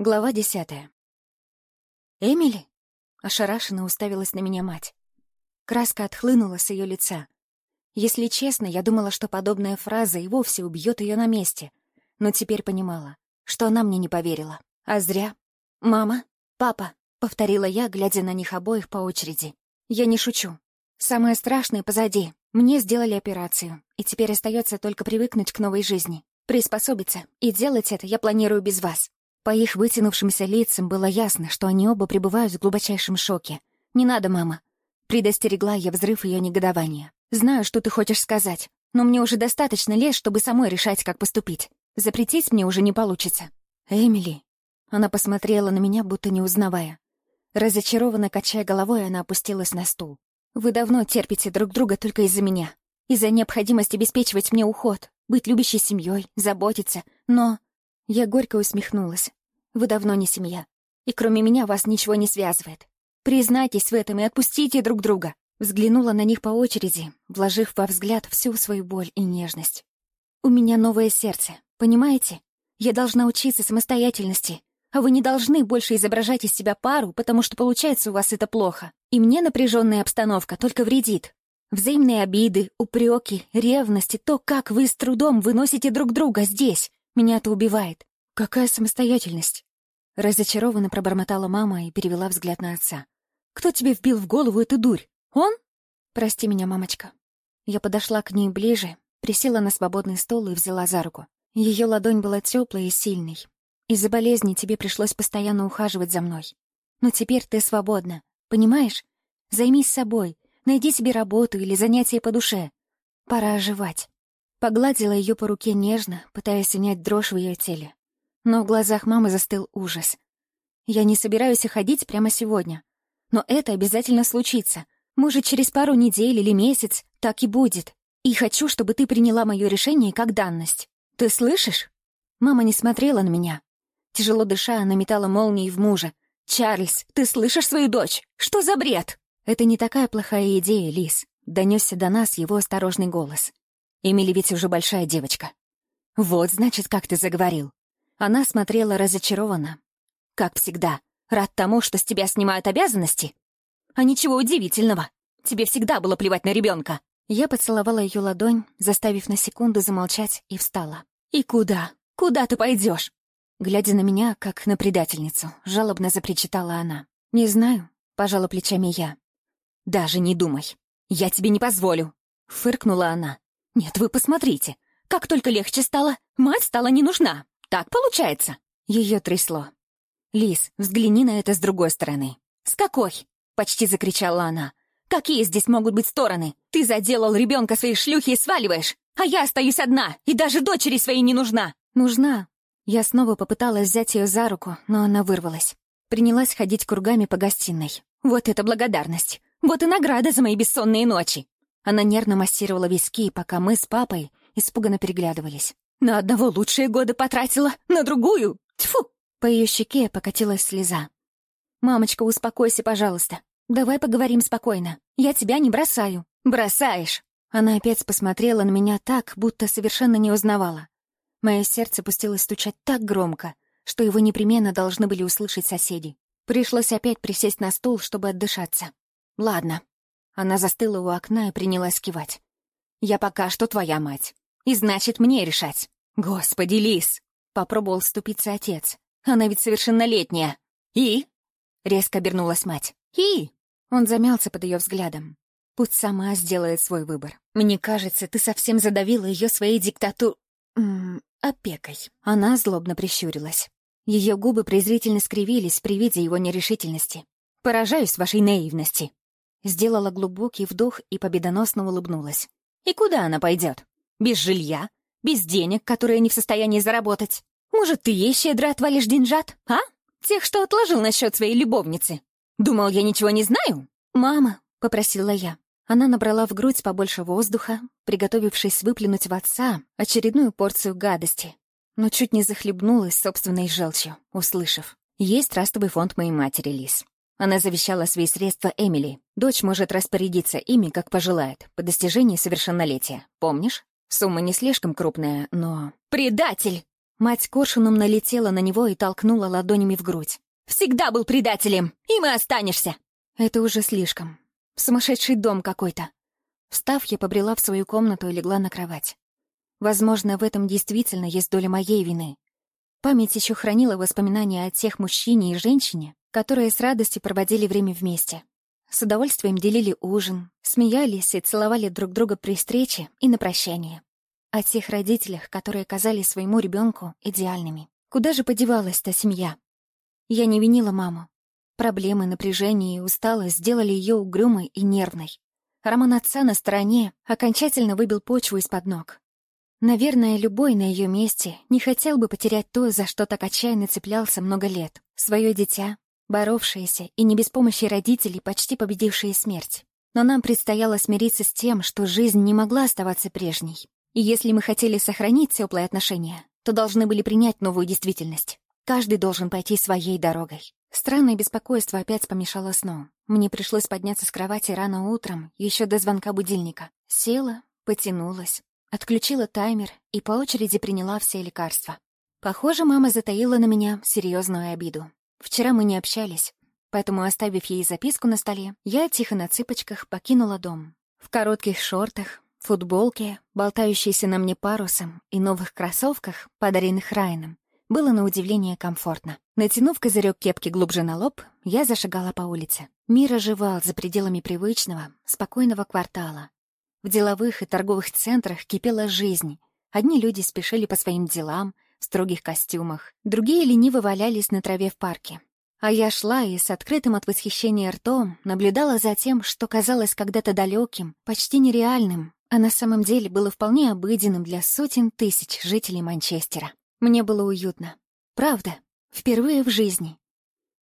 Глава десятая. «Эмили?» — ошарашенно уставилась на меня мать. Краска отхлынула с ее лица. Если честно, я думала, что подобная фраза и вовсе убьет ее на месте. Но теперь понимала, что она мне не поверила. А зря. «Мама? Папа?» — повторила я, глядя на них обоих по очереди. «Я не шучу. Самое страшное позади. Мне сделали операцию, и теперь остается только привыкнуть к новой жизни, приспособиться, и делать это я планирую без вас. По их вытянувшимся лицам было ясно, что они оба пребывают в глубочайшем шоке. «Не надо, мама!» Предостерегла я взрыв ее негодования. «Знаю, что ты хочешь сказать, но мне уже достаточно лет, чтобы самой решать, как поступить. Запретить мне уже не получится». «Эмили!» Она посмотрела на меня, будто не узнавая. Разочарованно качая головой, она опустилась на стул. «Вы давно терпите друг друга только из-за меня. Из-за необходимости обеспечивать мне уход, быть любящей семьей, заботиться. Но я горько усмехнулась. «Вы давно не семья, и кроме меня вас ничего не связывает. Признайтесь в этом и отпустите друг друга». Взглянула на них по очереди, вложив во взгляд всю свою боль и нежность. «У меня новое сердце, понимаете? Я должна учиться самостоятельности, а вы не должны больше изображать из себя пару, потому что получается у вас это плохо. И мне напряженная обстановка только вредит. Взаимные обиды, упреки, ревности, то, как вы с трудом выносите друг друга здесь, меня это убивает. Какая самостоятельность? Разочарованно пробормотала мама и перевела взгляд на отца. Кто тебе вбил в голову эту дурь? Он? Прости меня, мамочка. Я подошла к ней ближе, присела на свободный стол и взяла за руку. Ее ладонь была теплой и сильной. Из-за болезни тебе пришлось постоянно ухаживать за мной. Но теперь ты свободна, понимаешь? Займись собой, найди себе работу или занятие по душе. Пора оживать. Погладила ее по руке нежно, пытаясь унять дрожь в ее теле. Но в глазах мамы застыл ужас. «Я не собираюсь уходить прямо сегодня. Но это обязательно случится. Может, через пару недель или месяц так и будет. И хочу, чтобы ты приняла мое решение как данность. Ты слышишь?» Мама не смотрела на меня. Тяжело дыша, она метала молнией в мужа. «Чарльз, ты слышишь свою дочь? Что за бред?» «Это не такая плохая идея, Лис», — донесся до нас его осторожный голос. Эмили ведь уже большая девочка. Вот, значит, как ты заговорил. Она смотрела разочарованно. Как всегда, рад тому, что с тебя снимают обязанности. А ничего удивительного. Тебе всегда было плевать на ребенка. Я поцеловала ее ладонь, заставив на секунду замолчать, и встала. «И куда? Куда ты пойдешь? Глядя на меня, как на предательницу, жалобно запричитала она. «Не знаю», — пожала плечами я. «Даже не думай. Я тебе не позволю», — фыркнула она. «Нет, вы посмотрите. Как только легче стало, мать стала не нужна. Так получается?» Ее трясло. «Лис, взгляни на это с другой стороны». «С какой?» — почти закричала она. «Какие здесь могут быть стороны? Ты заделал ребенка своей шлюхи и сваливаешь, а я остаюсь одна, и даже дочери своей не нужна». «Нужна». Я снова попыталась взять ее за руку, но она вырвалась. Принялась ходить кругами по гостиной. «Вот это благодарность! Вот и награда за мои бессонные ночи!» Она нервно массировала виски, пока мы с папой испуганно переглядывались. «На одного лучшие годы потратила, на другую! Тьфу!» По ее щеке покатилась слеза. «Мамочка, успокойся, пожалуйста. Давай поговорим спокойно. Я тебя не бросаю». «Бросаешь!» Она опять посмотрела на меня так, будто совершенно не узнавала. Мое сердце пустилось стучать так громко, что его непременно должны были услышать соседи. Пришлось опять присесть на стул, чтобы отдышаться. «Ладно, она застыла у окна и принялась кивать. «Я пока что твоя мать. И значит, мне решать. Господи, Лис!» Попробовал вступиться отец. «Она ведь совершеннолетняя. И?» Резко обернулась мать. «И?» Он замялся под ее взглядом. Пусть сама сделает свой выбор. Мне кажется, ты совсем задавила ее своей диктату... М -м, опекой. Она злобно прищурилась. Ее губы презрительно скривились при виде его нерешительности. «Поражаюсь вашей наивности», Сделала глубокий вдох и победоносно улыбнулась. «И куда она пойдет? Без жилья? Без денег, которые не в состоянии заработать? Может, ты ей щедро отвалишь деньжат, а? Тех, что отложил насчет своей любовницы? Думал, я ничего не знаю?» «Мама», — попросила я. Она набрала в грудь побольше воздуха, приготовившись выплюнуть в отца очередную порцию гадости, но чуть не захлебнулась собственной желчью, услышав. «Есть трастовый фонд моей матери, Лис. Она завещала свои средства Эмили. Дочь может распорядиться ими, как пожелает, по достижении совершеннолетия. Помнишь? Сумма не слишком крупная, но... «Предатель!» Мать коршуном налетела на него и толкнула ладонями в грудь. «Всегда был предателем! И останешься!» Это уже слишком. Сумасшедший дом какой-то. Встав, я побрела в свою комнату и легла на кровать. Возможно, в этом действительно есть доля моей вины. Память еще хранила воспоминания о тех мужчине и женщине, которые с радостью проводили время вместе. С удовольствием делили ужин, смеялись и целовали друг друга при встрече и на прощание. О тех родителях, которые казались своему ребенку идеальными. Куда же подевалась та семья? Я не винила маму. Проблемы, напряжение и усталость сделали ее угрюмой и нервной. Роман отца на стороне окончательно выбил почву из-под ног. Наверное, любой на ее месте не хотел бы потерять то, за что так отчаянно цеплялся много лет. Свое дитя, боровшиеся и не без помощи родителей, почти победившие смерть. Но нам предстояло смириться с тем, что жизнь не могла оставаться прежней. И если мы хотели сохранить теплые отношения, то должны были принять новую действительность. Каждый должен пойти своей дорогой. Странное беспокойство опять помешало сну. Мне пришлось подняться с кровати рано утром, еще до звонка будильника. Села, потянулась, отключила таймер и по очереди приняла все лекарства. Похоже, мама затаила на меня серьезную обиду. Вчера мы не общались, поэтому, оставив ей записку на столе, я тихо на цыпочках покинула дом. В коротких шортах, футболке, болтающейся на мне парусом и новых кроссовках, подаренных Райаном, было на удивление комфортно. Натянув козырек кепки глубже на лоб, я зашагала по улице. Мир оживал за пределами привычного, спокойного квартала. В деловых и торговых центрах кипела жизнь. Одни люди спешили по своим делам — строгих костюмах, другие лениво валялись на траве в парке. А я шла и с открытым от восхищения ртом наблюдала за тем, что казалось когда-то далеким, почти нереальным, а на самом деле было вполне обыденным для сотен тысяч жителей Манчестера. Мне было уютно. Правда, впервые в жизни.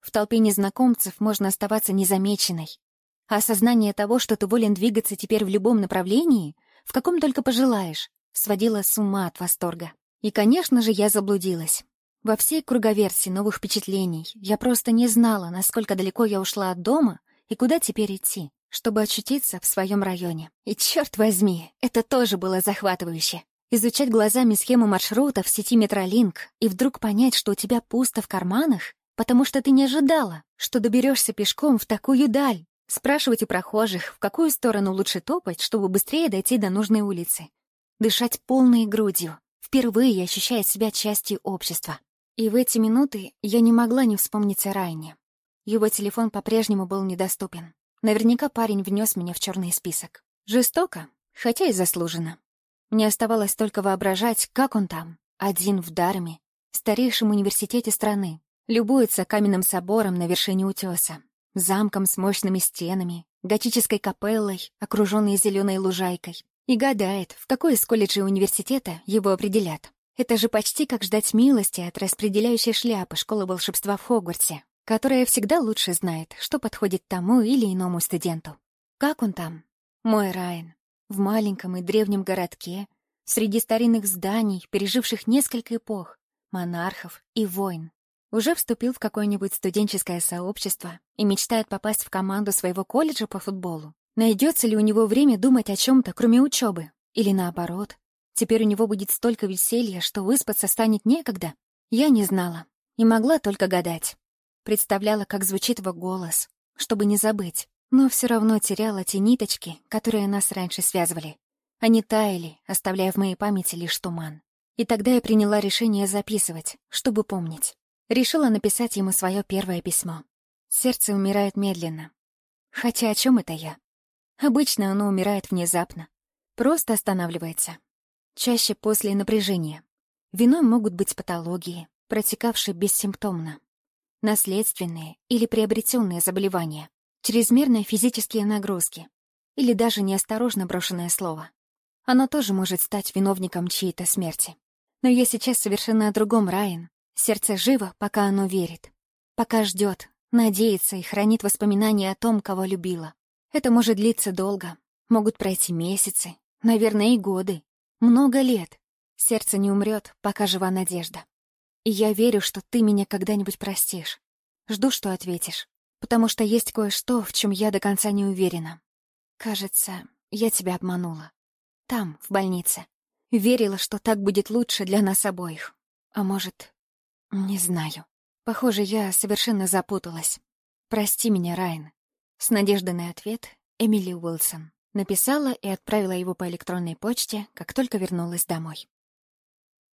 В толпе незнакомцев можно оставаться незамеченной. А осознание того, что ты волен двигаться теперь в любом направлении, в каком только пожелаешь, сводило с ума от восторга. И, конечно же, я заблудилась. Во всей круговерсии новых впечатлений я просто не знала, насколько далеко я ушла от дома и куда теперь идти, чтобы очутиться в своем районе. И, черт возьми, это тоже было захватывающе. Изучать глазами схему маршрута в сети Метролинк и вдруг понять, что у тебя пусто в карманах, потому что ты не ожидала, что доберешься пешком в такую даль. Спрашивать у прохожих, в какую сторону лучше топать, чтобы быстрее дойти до нужной улицы. Дышать полной грудью, впервые ощущая себя частью общества. И в эти минуты я не могла не вспомнить о Райне. Его телефон по-прежнему был недоступен. Наверняка парень внес меня в черный список. Жестоко, хотя и заслуженно. Мне оставалось только воображать, как он там, один в Дарме, в старейшем университете страны, любуется каменным собором на вершине утеса, замком с мощными стенами, готической капеллой, окруженной зеленой лужайкой, и гадает, в какой из колледжей университета его определят. Это же почти как ждать милости от распределяющей шляпы школы волшебства в Хогвартсе, которая всегда лучше знает, что подходит тому или иному студенту. Как он там? Мой Райан. В маленьком и древнем городке, среди старинных зданий, переживших несколько эпох, монархов и войн. Уже вступил в какое-нибудь студенческое сообщество и мечтает попасть в команду своего колледжа по футболу. Найдется ли у него время думать о чем-то, кроме учебы? Или наоборот, теперь у него будет столько веселья, что выспаться станет некогда? Я не знала и могла только гадать. Представляла, как звучит его голос, чтобы не забыть, но все равно теряла те ниточки, которые нас раньше связывали. Они таяли, оставляя в моей памяти лишь туман. И тогда я приняла решение записывать, чтобы помнить. Решила написать ему свое первое письмо. Сердце умирает медленно. Хотя о чем это я? Обычно оно умирает внезапно. Просто останавливается. Чаще после напряжения. Виной могут быть патологии, протекавшие бессимптомно. Наследственные или приобретенные заболевания. Чрезмерные физические нагрузки. Или даже неосторожно брошенное слово. Оно тоже может стать виновником чьей-то смерти. Но я сейчас совершенно о другом, Райан. Сердце живо, пока оно верит. Пока ждет, надеется и хранит воспоминания о том, кого любила. Это может длиться долго. Могут пройти месяцы, наверное, и годы. Много лет. Сердце не умрет, пока жива надежда. И я верю, что ты меня когда-нибудь простишь. Жду, что ответишь. Потому что есть кое-что, в чем я до конца не уверена. Кажется, я тебя обманула. Там, в больнице. Верила, что так будет лучше для нас обоих. А может, не знаю. Похоже, я совершенно запуталась. Прости меня, Райан. С надеждой на ответ Эмили Уилсон. Написала и отправила его по электронной почте, как только вернулась домой.